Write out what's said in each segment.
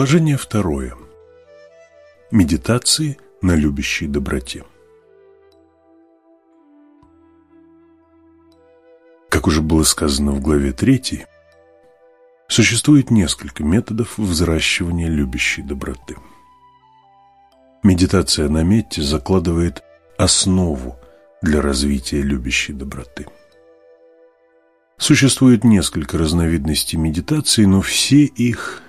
Приложение второе. Медитации на любящей доброте. Как уже было сказано в главе 3, существует несколько методов взращивания любящей доброты. Медитация на метте закладывает основу для развития любящей доброты. Существует несколько разновидностей медитации, но все их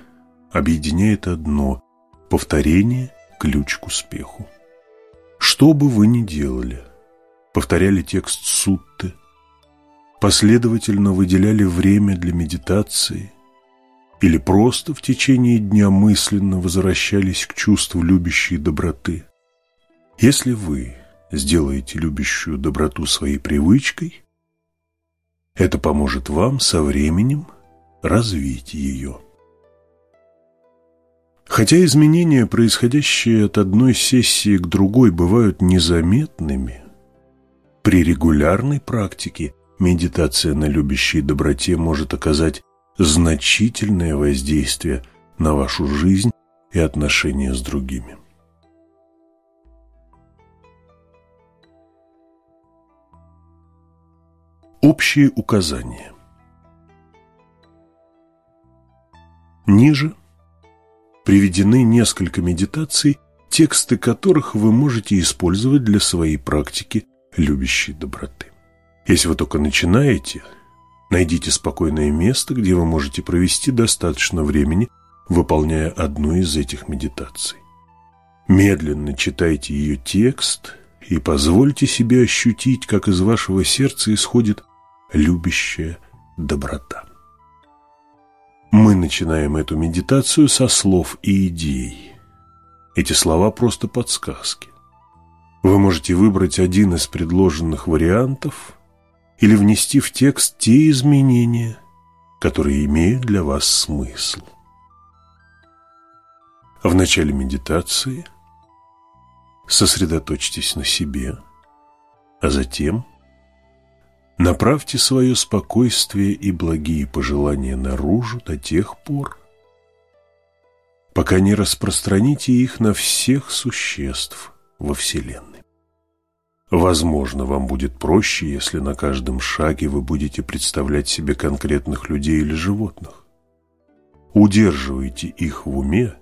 объединяет одно – повторение – ключ к успеху. Что бы вы ни делали, повторяли текст сутты, последовательно выделяли время для медитации или просто в течение дня мысленно возвращались к чувству любящей доброты. Если вы сделаете любящую доброту своей привычкой, это поможет вам со временем развить ее. Хотя изменения, происходящие от одной сессии к другой, бывают незаметными, при регулярной практике медитация на любящей доброте может оказать значительное воздействие на вашу жизнь и отношения с другими. Общие указания Ниже приведены несколько медитаций, тексты которых вы можете использовать для своей практики любящей доброты. Если вы только начинаете, найдите спокойное место, где вы можете провести достаточно времени, выполняя одну из этих медитаций. Медленно читайте ее текст и позвольте себе ощутить, как из вашего сердца исходит любящая доброта. Мы начинаем эту медитацию со слов и идей. Эти слова просто подсказки. Вы можете выбрать один из предложенных вариантов или внести в текст те изменения, которые имеют для вас смысл. В начале медитации сосредоточьтесь на себе, а затем Направьте свое спокойствие и благие пожелания наружу до тех пор, пока не распространите их на всех существ во Вселенной. Возможно, вам будет проще, если на каждом шаге вы будете представлять себе конкретных людей или животных. Удерживайте их в уме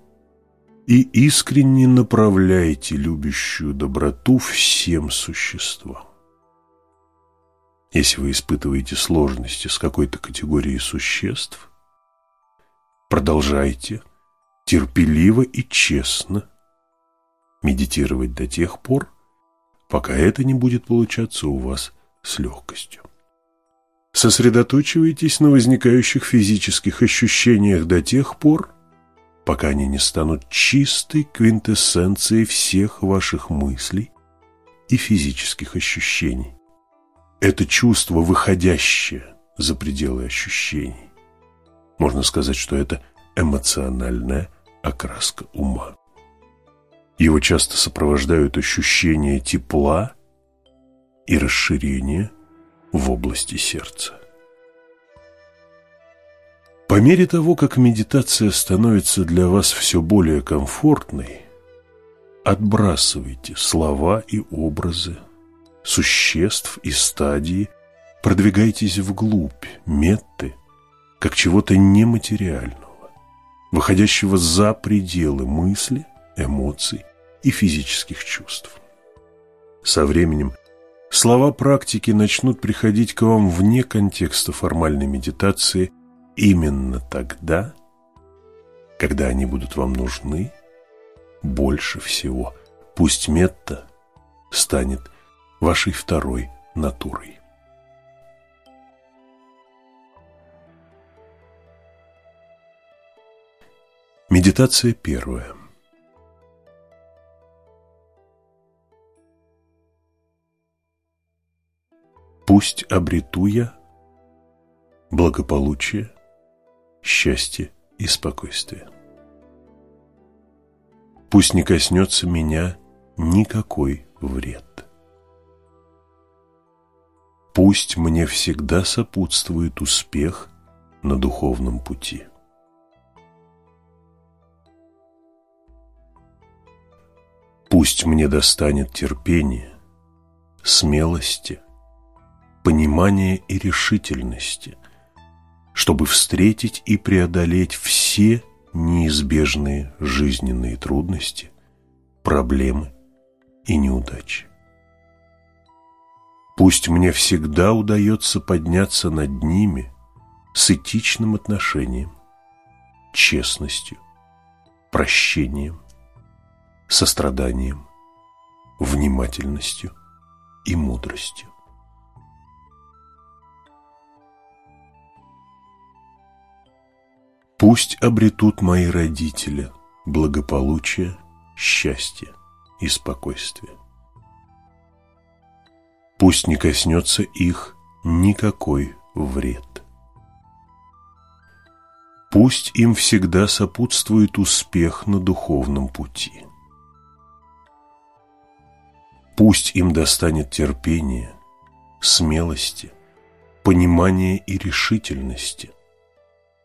и искренне направляйте любящую доброту всем существам. Если вы испытываете сложности с какой-то категорией существ, продолжайте терпеливо и честно медитировать до тех пор, пока это не будет получаться у вас с легкостью. Сосредоточивайтесь на возникающих физических ощущениях до тех пор, пока они не станут чистой квинтэссенцией всех ваших мыслей и физических ощущений это чувство, выходящее за пределы ощущений. Можно сказать, что это эмоциональная окраска ума. Его часто сопровождают ощущения тепла и расширения в области сердца. По мере того, как медитация становится для вас все более комфортной, отбрасывайте слова и образы, существ и стадии, продвигайтесь вглубь метты, как чего-то нематериального, выходящего за пределы мысли, эмоций и физических чувств. Со временем слова практики начнут приходить к вам вне контекста формальной медитации именно тогда, когда они будут вам нужны больше всего. Пусть метта станет вашей второй натурой. Медитация первая. Пусть обрету я благополучие, счастье и спокойствие. Пусть не коснется меня никакой вред. Пусть мне всегда сопутствует успех на духовном пути. Пусть мне достанет терпения, смелости, понимания и решительности, чтобы встретить и преодолеть все неизбежные жизненные трудности, проблемы и неудачи. Пусть мне всегда удается подняться над ними с этичным отношением, честностью, прощением, состраданием, внимательностью и мудростью. Пусть обретут мои родители благополучие, счастье и спокойствие. Пусть не коснется их никакой вред. Пусть им всегда сопутствует успех на духовном пути. Пусть им достанет терпения, смелости, понимания и решительности –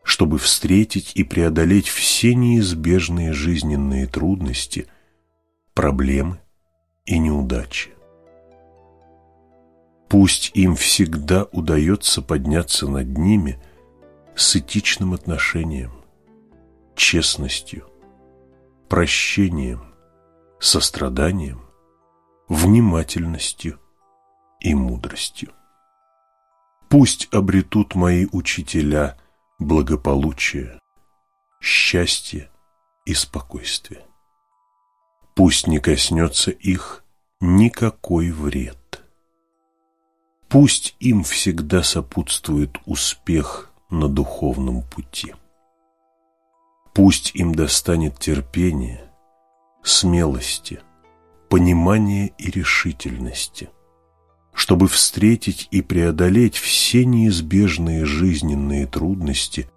чтобы встретить и преодолеть все неизбежные жизненные трудности, проблемы и неудачи. Пусть им всегда удается подняться над ними с этичным отношением, честностью, прощением, состраданием, внимательностью и мудростью. Пусть обретут мои учителя – благополучие, счастье и спокойствие. Пусть не коснется их никакой вред. Пусть им всегда сопутствует успех на духовном пути. Пусть им достанет терпения, смелости, понимания и решительности, чтобы встретить и преодолеть все неизбежные жизненные трудности,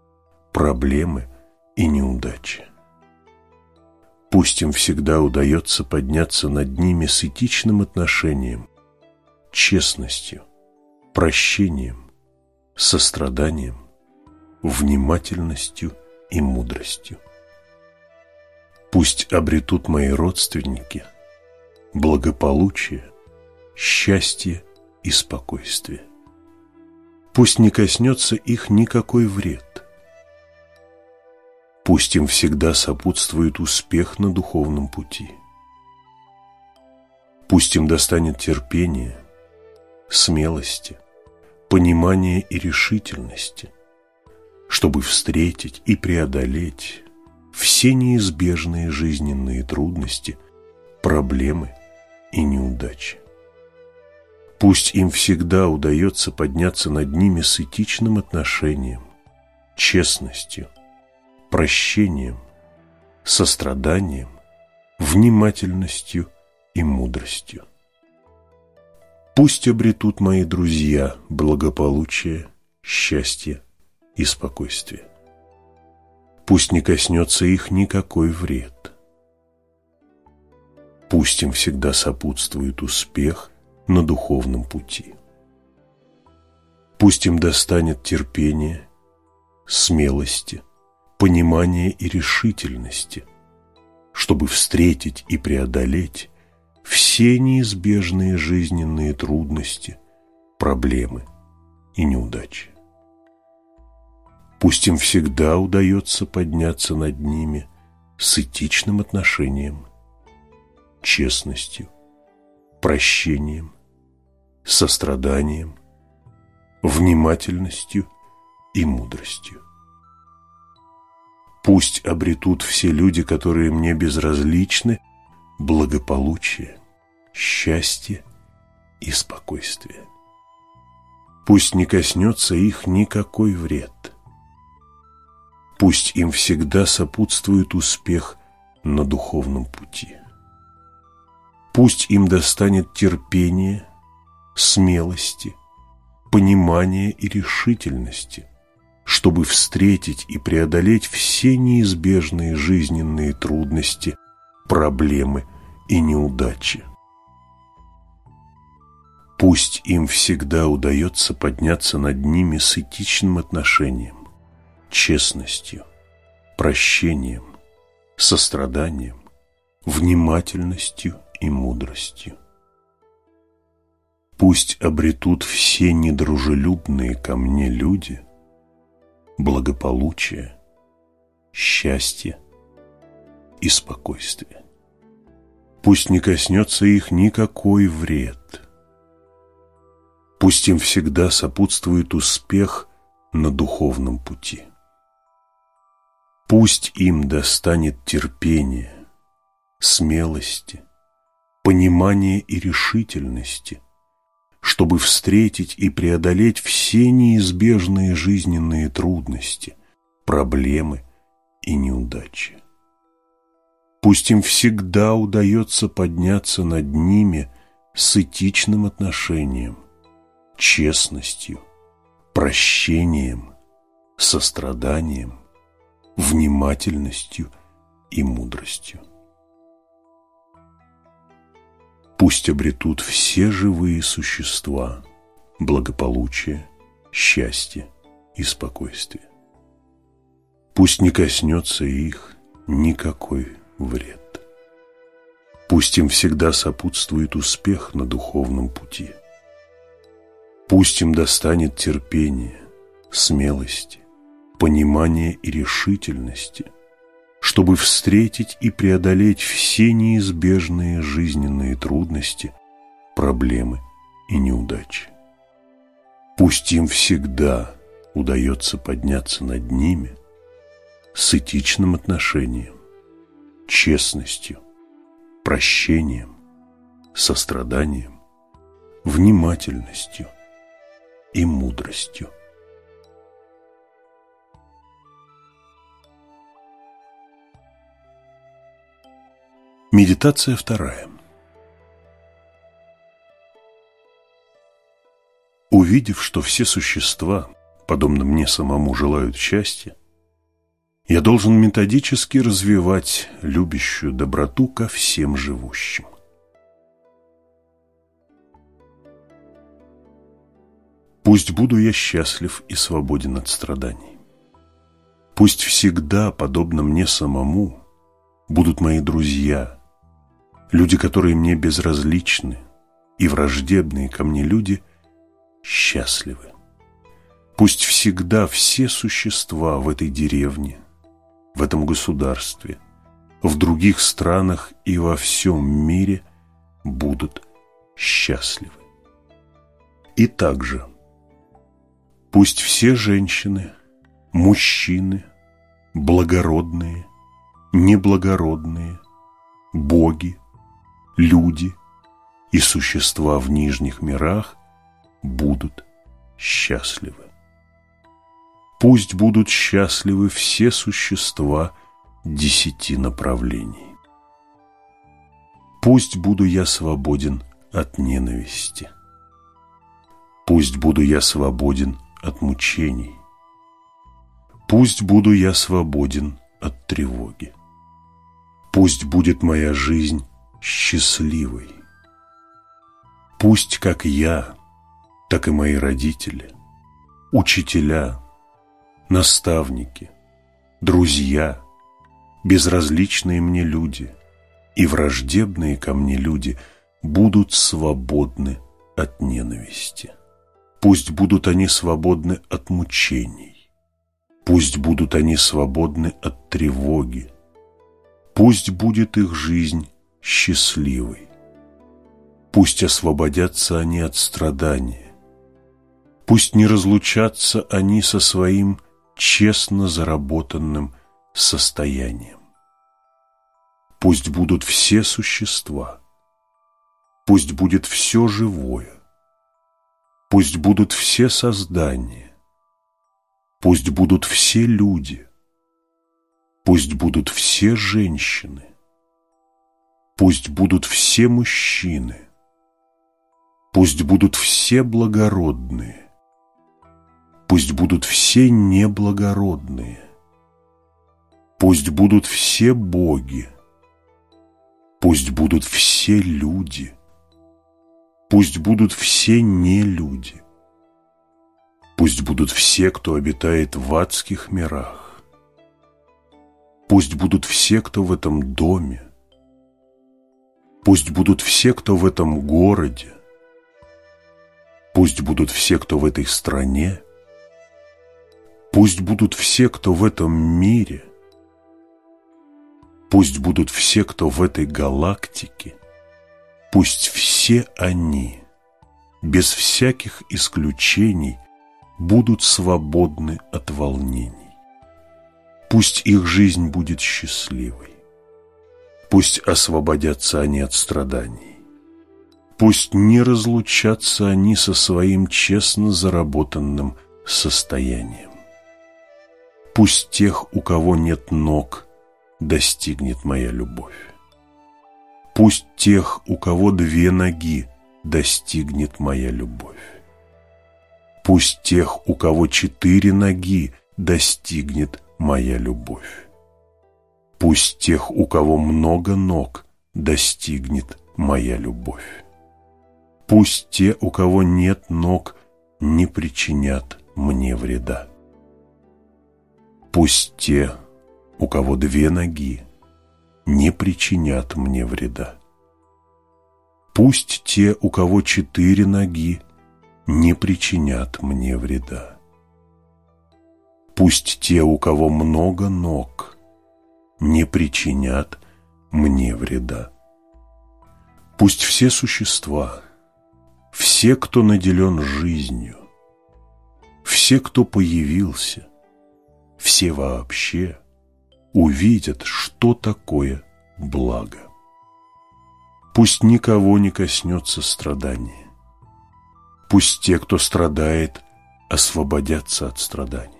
проблемы и неудачи. Пусть им всегда удается подняться над ними с этичным отношением, честностью, прощением, состраданием, внимательностью и мудростью. Пусть обретут мои родственники благополучие, счастье и спокойствие. Пусть не коснется их никакой вред. Пусть им всегда сопутствует успех на духовном пути. Пусть им достанет терпения, смелости, понимания и решительности, чтобы встретить и преодолеть все неизбежные жизненные трудности, проблемы и неудачи. Пусть им всегда удается подняться над ними с этичным отношением, честностью, прощением, состраданием, внимательностью и мудростью. Пусть обретут мои друзья благополучие, счастье и спокойствие. Пусть не коснется их никакой вред. Пусть им всегда сопутствует успех – на духовном пути. Пусть им достанет терпения, смелости, понимания и решительности, чтобы встретить и преодолеть все неизбежные жизненные трудности, проблемы и неудачи. Пусть им всегда удается подняться над ними с этичным отношением, честностью, прощением, состраданием, внимательностью и мудростью. Пусть обретут все люди, которые мне безразличны, благополучие, счастье и спокойствие. Пусть не коснется их никакой вред. Пусть им всегда сопутствует успех на духовном пути. Пусть им достанет терпение, смелости, понимания и решительности, чтобы встретить и преодолеть все неизбежные жизненные трудности, проблемы и неудачи. Пусть им всегда удается подняться над ними с этичным отношением, честностью, прощением, состраданием, внимательностью и мудростью. Пусть обретут все недружелюбные ко мне люди благополучие, счастье и спокойствие. Пусть не коснется их никакой вред. Пусть им всегда сопутствует успех на духовном пути. Пусть им достанет терпение, смелости, понимания и решительности, чтобы встретить и преодолеть все неизбежные жизненные трудности, проблемы и неудачи. Пусть им всегда удается подняться над ними с этичным отношением, честностью, прощением, состраданием, внимательностью и мудростью. Пусть обретут все живые существа благополучие, счастье и спокойствие. Пусть не коснется их никакой вред. Пусть им всегда сопутствует успех на духовном пути. Пусть им достанет терпения, смелости, понимания и решительности, чтобы встретить и преодолеть все неизбежные жизненные трудности, проблемы и неудачи. Пусть им всегда удается подняться над ними с этичным отношением, честностью, прощением, состраданием, внимательностью и мудростью. Медитация вторая. Увидев, что все существа, подобно мне самому, желают счастья, я должен методически развивать любящую доброту ко всем живущим. Пусть буду я счастлив и свободен от страданий. Пусть всегда, подобно мне самому, будут мои друзья, люди, которые мне безразличны, и враждебные ко мне люди счастливы. Пусть всегда все существа в этой деревне – в этом государстве, в других странах и во всем мире будут счастливы. И также пусть все женщины, мужчины, благородные, неблагородные, боги, люди и существа в нижних мирах будут счастливы. Пусть будут счастливы все существа десяти направлений. Пусть буду я свободен от ненависти. Пусть буду я свободен от мучений. Пусть буду я свободен от тревоги. Пусть будет моя жизнь счастливой. Пусть как я, так и мои родители, учителя, наставники, друзья, безразличные мне люди и враждебные ко мне люди будут свободны от ненависти. Пусть будут они свободны от мучений. Пусть будут они свободны от тревоги. Пусть будет их жизнь счастливой. Пусть освободятся они от страдания. Пусть не разлучатся они со своим честно заработанным состоянием. Пусть будут все существа, пусть будет все живое, пусть будут все создания, пусть будут все люди, пусть будут все женщины, пусть будут все мужчины, пусть будут все благородные, Пусть будут все неблагородные. Пусть будут все боги. Пусть будут все люди. Пусть будут все нелюди. Пусть будут все, кто обитает в адских мирах. Пусть будут все, кто в этом доме, Пусть будут все, кто в этом городе. Пусть будут все, кто в этой стране. Пусть будут все, кто в этом мире. Пусть будут все, кто в этой галактике. Пусть все они, без всяких исключений, будут свободны от волнений. Пусть их жизнь будет счастливой. Пусть освободятся они от страданий. Пусть не разлучатся они со своим честно заработанным состоянием. Пусть тех, у кого нет ног, достигнет моя любовь. Пусть тех, у кого две ноги, достигнет моя любовь. Пусть тех, у кого четыре ноги, достигнет моя любовь. Пусть тех, у кого много ног, достигнет моя любовь. Пусть те, у кого нет ног, не причинят мне вреда. Пусть те, у кого две ноги, не причинят мне вреда. Пусть те, у кого четыре ноги, не причинят мне вреда. Пусть те, у кого много ног, не причинят мне вреда. Пусть все существа, все, кто наделен жизнью, все, кто появился, все вообще увидят, что такое благо. Пусть никого не коснется страдания. Пусть те, кто страдает, освободятся от страданий.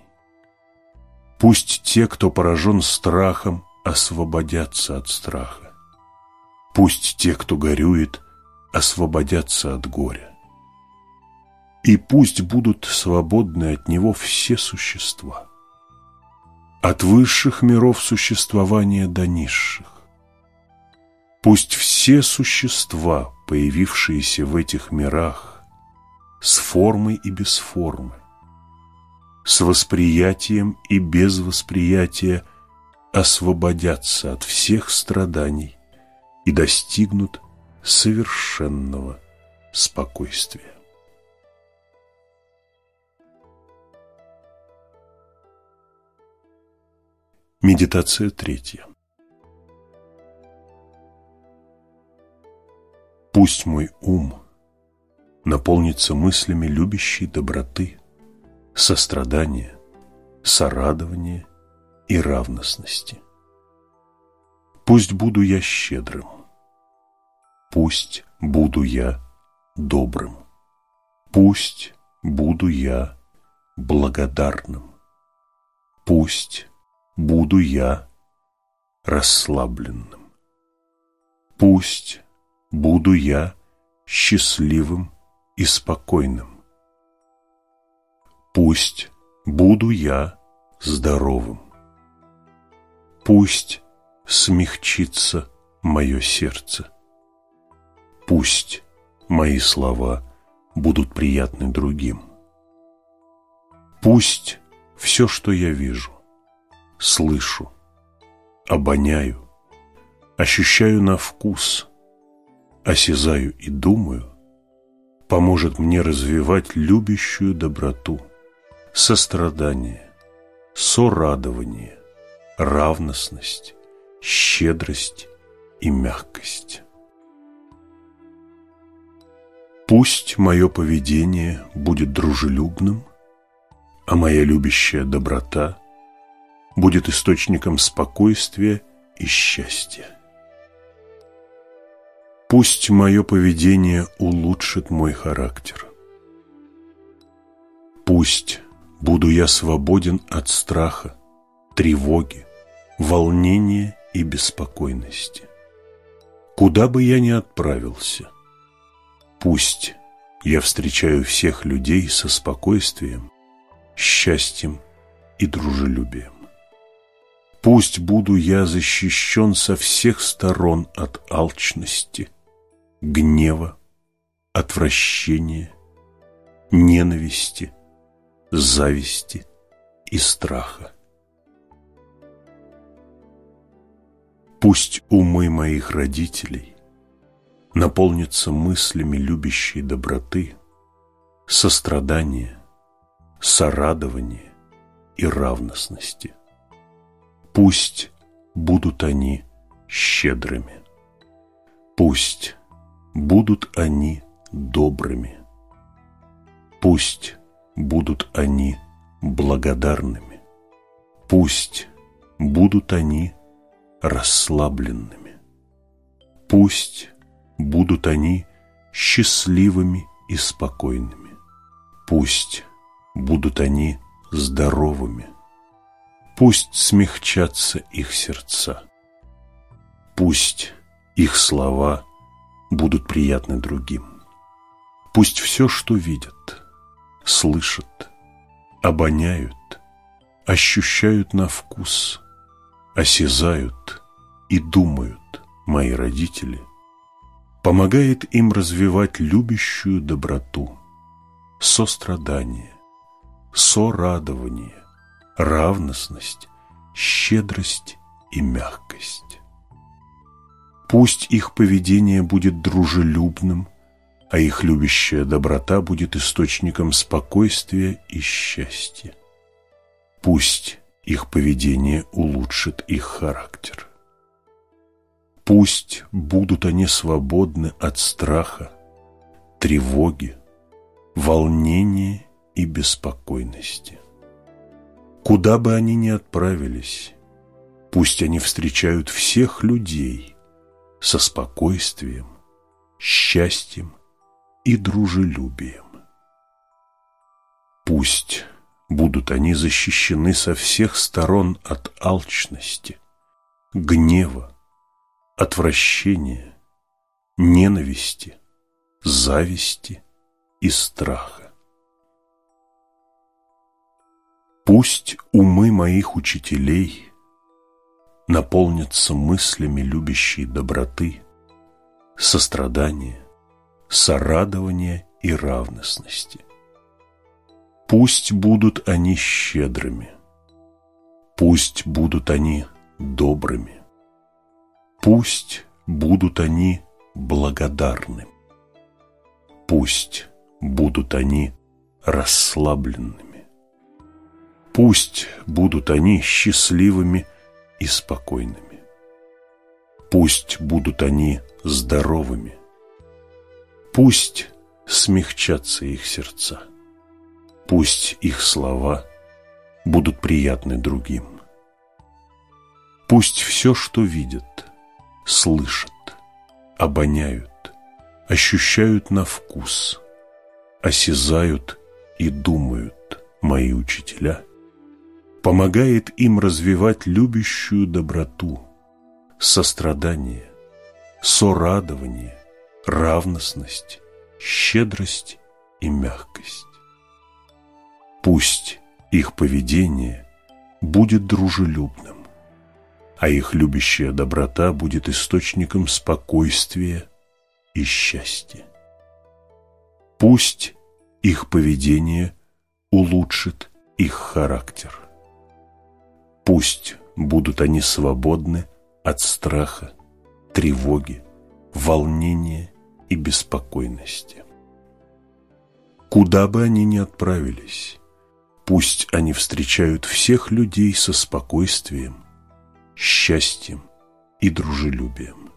Пусть те, кто поражен страхом, освободятся от страха. Пусть те, кто горюет, освободятся от горя. И пусть будут свободны от него все существа. От высших миров существования до низших. Пусть все существа, появившиеся в этих мирах, с формой и без формы, с восприятием и без восприятия освободятся от всех страданий и достигнут совершенного спокойствия. Медитация третья. Пусть мой ум наполнится мыслями любящей доброты, сострадания, сорадования и равностности. Пусть буду я щедрым, пусть буду я добрым, пусть буду я благодарным, пусть буду я расслабленным, пусть буду я счастливым и спокойным, пусть буду я здоровым. Пусть смягчится мое сердце. Пусть мои слова будут приятны другим. Пусть все, что я вижу, слышу, обоняю, ощущаю на вкус, осязаю и думаю, поможет мне развивать любящую доброту, сострадание, сорадование, равностность, щедрость и мягкость. Пусть мое поведение будет дружелюбным, а моя любящая доброта будет источником спокойствия и счастья. Пусть мое поведение улучшит мой характер. Пусть буду я свободен от страха, тревоги, волнения и беспокойности. Куда бы я ни отправился, пусть я встречаю всех людей со спокойствием, счастьем и дружелюбием. Пусть буду я защищен со всех сторон от алчности, гнева, отвращения, ненависти, зависти и страха. Пусть умы моих родителей наполнится мыслями любящей доброты, сострадания, сорадования и равностности. Пусть будут они щедрыми. Пусть будут они добрыми. Пусть будут они благодарными. Пусть будут они расслабленными. Пусть будут они счастливыми и спокойными. Пусть будут они здоровыми. Пусть смягчатся их сердца. Пусть их слова будут приятны другим. Пусть все, что видят, слышат, обоняют, ощущают на вкус, осязают и думают мои родители, помогает им развивать любящую доброту, сострадание, сорадование, равностность, щедрость и мягкость. Пусть их поведение будет дружелюбным, а их любящая доброта будет источником спокойствия и счастья. Пусть их поведение улучшит их характер. Пусть будут они свободны от страха, тревоги, волнения и беспокойности. Куда бы они ни отправились, пусть они встречают всех людей со спокойствием, счастьем и дружелюбием. Пусть будут они защищены со всех сторон от алчности, гнева, отвращения, ненависти, зависти и страха. Пусть умы моих учителей наполнятся мыслями любящей доброты, сострадания, сорадования и равностности. Пусть будут они щедрыми, пусть будут они добрыми, Пусть будут они благодарны. Пусть будут они расслабленными. Пусть будут они счастливыми и спокойными. Пусть будут они здоровыми. Пусть смягчатся их сердца. Пусть их слова будут приятны другим. Пусть все, что видят, слышат, обоняют, ощущают на вкус, осязают и думают мои учителя, помогает им развивать любящую доброту, сострадание, сорадование, равностность, щедрость и мягкость. Пусть их поведение будет дружелюбным, а их любящая доброта будет источником спокойствия и счастья. Пусть их поведение улучшит их характер. Пусть будут они свободны от страха, тревоги, волнения и беспокойности. Куда бы они ни отправились, пусть они встречают всех людей со спокойствием, счастьем и дружелюбием.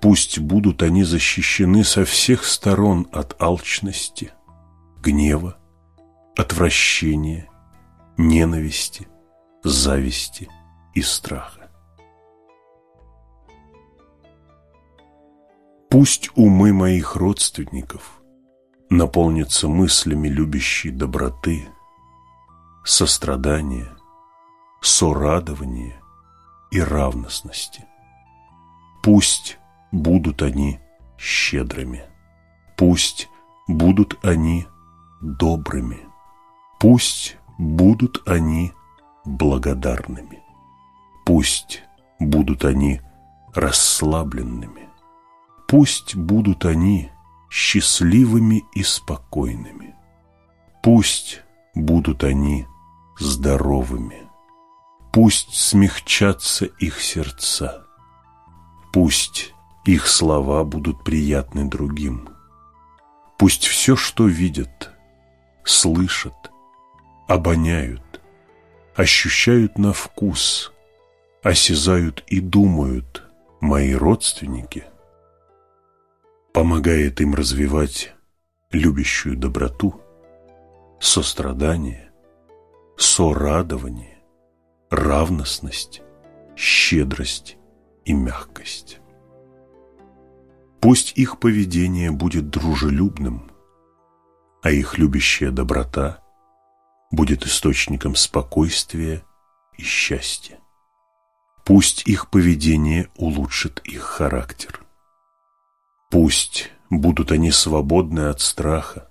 Пусть будут они защищены со всех сторон от алчности, гнева, отвращения, ненависти, зависти и страха. Пусть умы моих родственников наполнятся мыслями любящей доброты, сострадания, сорадования и равностности. Пусть будут они щедрыми, пусть будут они добрыми, пусть будут они благодарными, пусть будут они расслабленными, пусть будут они счастливыми и спокойными, пусть будут они здоровыми, Пусть смягчатся их сердца, пусть их слова будут приятны другим. Пусть все, что видят, слышат, обоняют, ощущают на вкус, осязают и думают мои родственники, помогает им развивать любящую доброту, сострадание, сорадование, равностность, щедрость и мягкость. Пусть их поведение будет дружелюбным, а их любящая доброта будет источником спокойствия и счастья. Пусть их поведение улучшит их характер. Пусть будут они свободны от страха,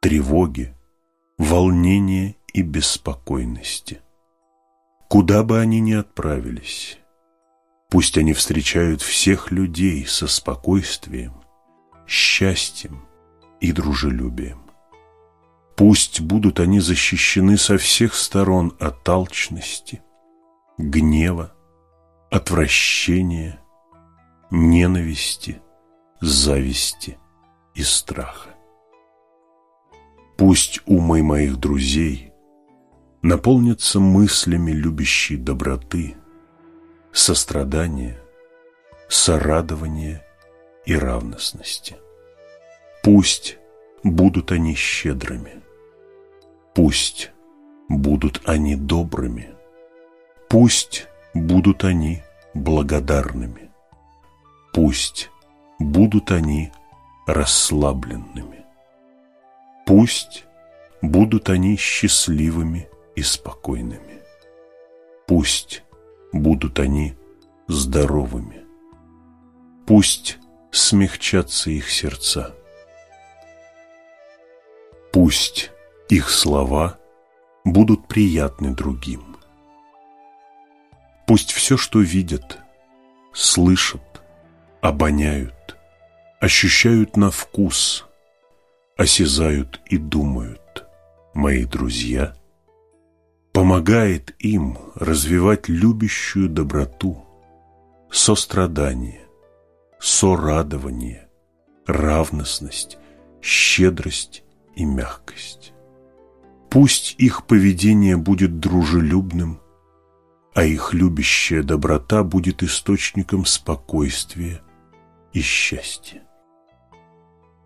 тревоги, волнения и беспокойности. Куда бы они ни отправились, пусть они встречают всех людей со спокойствием, счастьем и дружелюбием. Пусть будут они защищены со всех сторон от алчности, гнева, отвращения, ненависти, зависти и страха. Пусть умы моих друзей наполнятся мыслями любящей доброты, сострадания, сорадования и равностности. Пусть будут они щедрыми, пусть будут они добрыми, пусть будут они благодарными, пусть будут они расслабленными. Пусть будут они счастливыми и спокойными. Пусть будут они здоровыми. Пусть смягчатся их сердца. Пусть их слова будут приятны другим. Пусть все, что видят, слышат, обоняют, ощущают на вкус, осязают и думают, мои друзья, помогает им развивать любящую доброту, сострадание, сорадование, равностность, щедрость и мягкость. Пусть их поведение будет дружелюбным, а их любящая доброта будет источником спокойствия и счастья.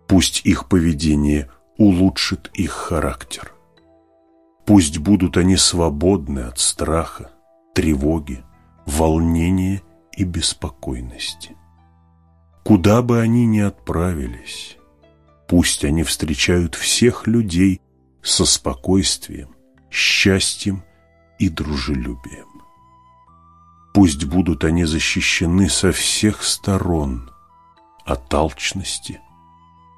Пусть их поведение улучшит их характер. Пусть будут они свободны от страха, тревоги, волнения и беспокойности. Куда бы они ни отправились, пусть они встречают всех людей со спокойствием, счастьем и дружелюбием. Пусть будут они защищены со всех сторон от алчности,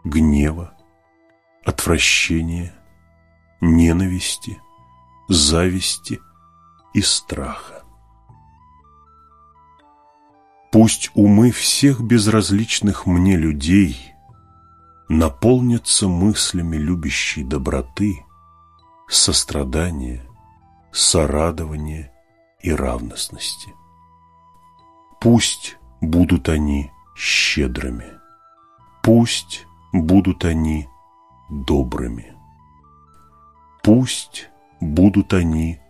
гнева, отвращения, ненависти, зависти и страха. Пусть умы всех безразличных мне людей наполнятся мыслями любящей доброты, сострадания, сорадования и равностности. Пусть будут они щедрыми, пусть будут они добрыми. Пусть будут они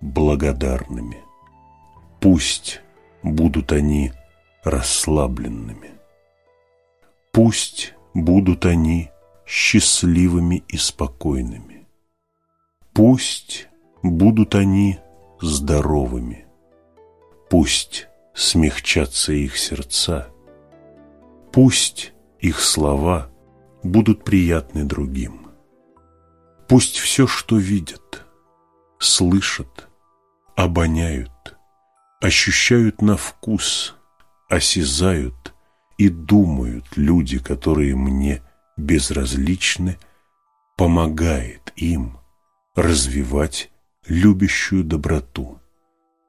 благодарными. Пусть будут они расслабленными. Пусть будут они счастливыми и спокойными. Пусть будут они здоровыми. Пусть смягчатся их сердца. Пусть их слова будут приятны другим. Пусть все, что видят, слышат, обоняют, ощущают на вкус, осязают и думают люди, которые мне безразличны, помогает им развивать любящую доброту,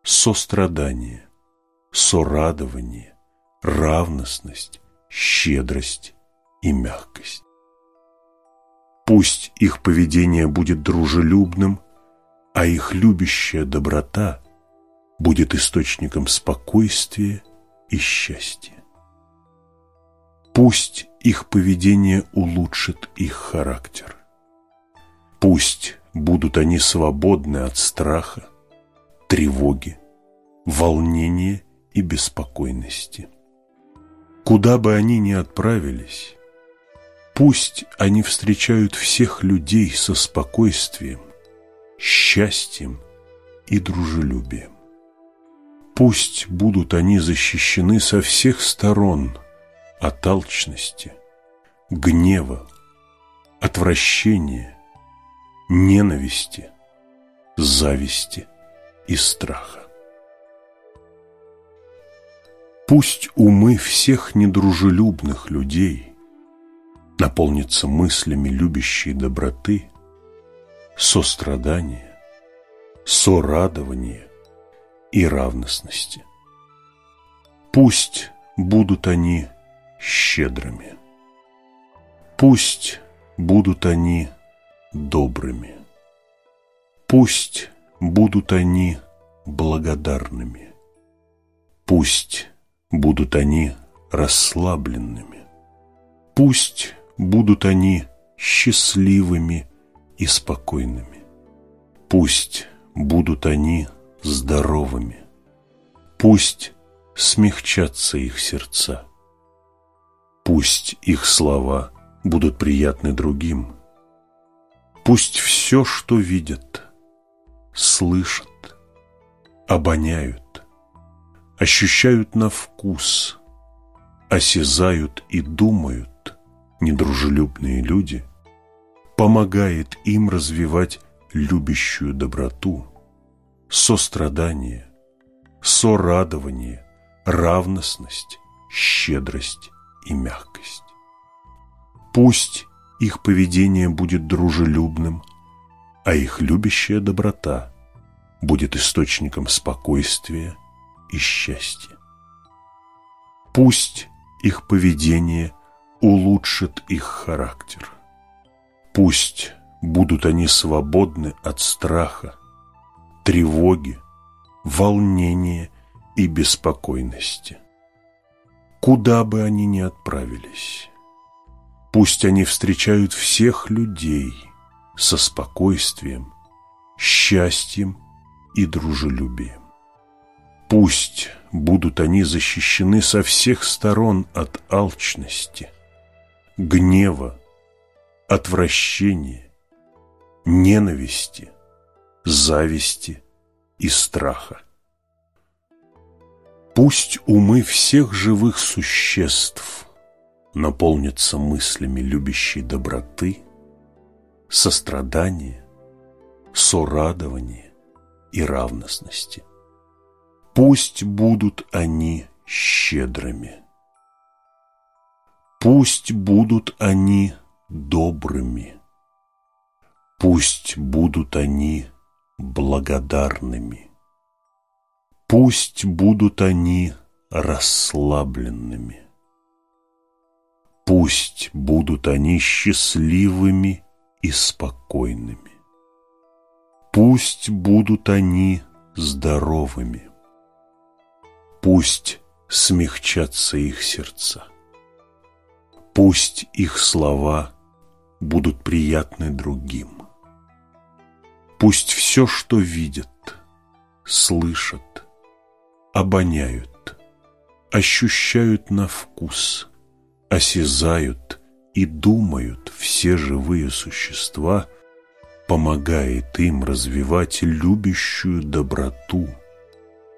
сострадание, сорадование, равностность, щедрость и мягкость. Пусть их поведение будет дружелюбным, а их любящая доброта будет источником спокойствия и счастья. Пусть их поведение улучшит их характер. Пусть будут они свободны от страха, тревоги, волнения и беспокойности. Куда бы они ни отправились, пусть они встречают всех людей со спокойствием, счастьем и дружелюбием. Пусть будут они защищены со всех сторон от алчности, гнева, отвращения, ненависти, зависти и страха. Пусть умы всех недружелюбных людей наполнятся мыслями любящей доброты, сострадания, сорадования и равностности. Пусть будут они щедрыми. Пусть будут они добрыми. Пусть будут они благодарными. Пусть будут они расслабленными. Пусть будут они счастливыми и спокойными. Пусть будут они здоровыми. Пусть смягчатся их сердца. Пусть их слова будут приятны другим. Пусть все, что видят, слышат, обоняют, ощущают на вкус, осязают и думают недружелюбные люди, помогает им развивать любящую доброту, сострадание, сорадование, равностность, щедрость и мягкость. Пусть их поведение будет дружелюбным, а их любящая доброта будет источником спокойствия и счастья. Пусть их поведение улучшит их характер. Пусть будут они свободны от страха, тревоги, волнения и беспокойности. Куда бы они ни отправились, пусть они встречают всех людей со спокойствием, счастьем и дружелюбием. Пусть будут они защищены со всех сторон от алчности, гнева, отвращения, ненависти, зависти и страха. Пусть умы всех живых существ наполнятся мыслями любящей доброты, сострадания, сорадования и равностности. Пусть будут они щедрыми. Пусть будут они добрыми. Пусть будут они благодарными. Пусть будут они расслабленными. Пусть будут они счастливыми и спокойными. Пусть будут они здоровыми. Пусть смягчатся их сердца. Пусть их слова будут приятны другим. Пусть все, что видят, слышат, обоняют, ощущают на вкус, осязают и думают все живые существа, помогает им развивать любящую доброту,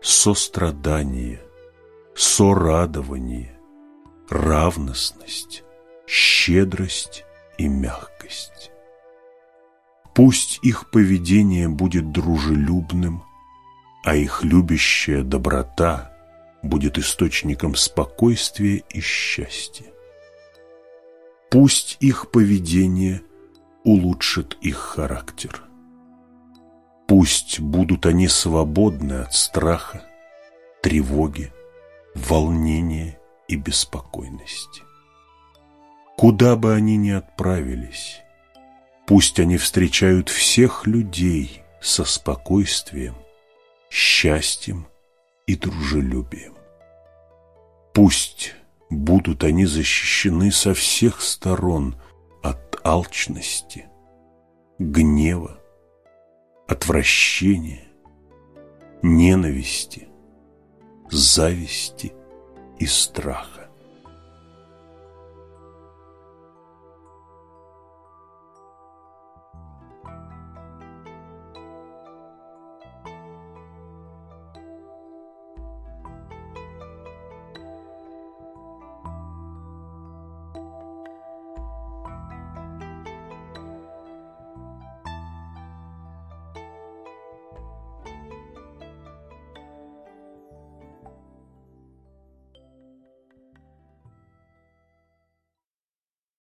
сострадание, сорадование, равностность, щедрость и мягкость. Пусть их поведение будет дружелюбным, а их любящая доброта будет источником спокойствия и счастья. Пусть их поведение улучшит их характер. Пусть будут они свободны от страха, тревоги, волнения и беспокойности. Куда бы они ни отправились, пусть они встречают всех людей со спокойствием, счастьем и дружелюбием. Пусть будут они защищены со всех сторон от алчности, гнева, отвращения, ненависти, зависти и страха.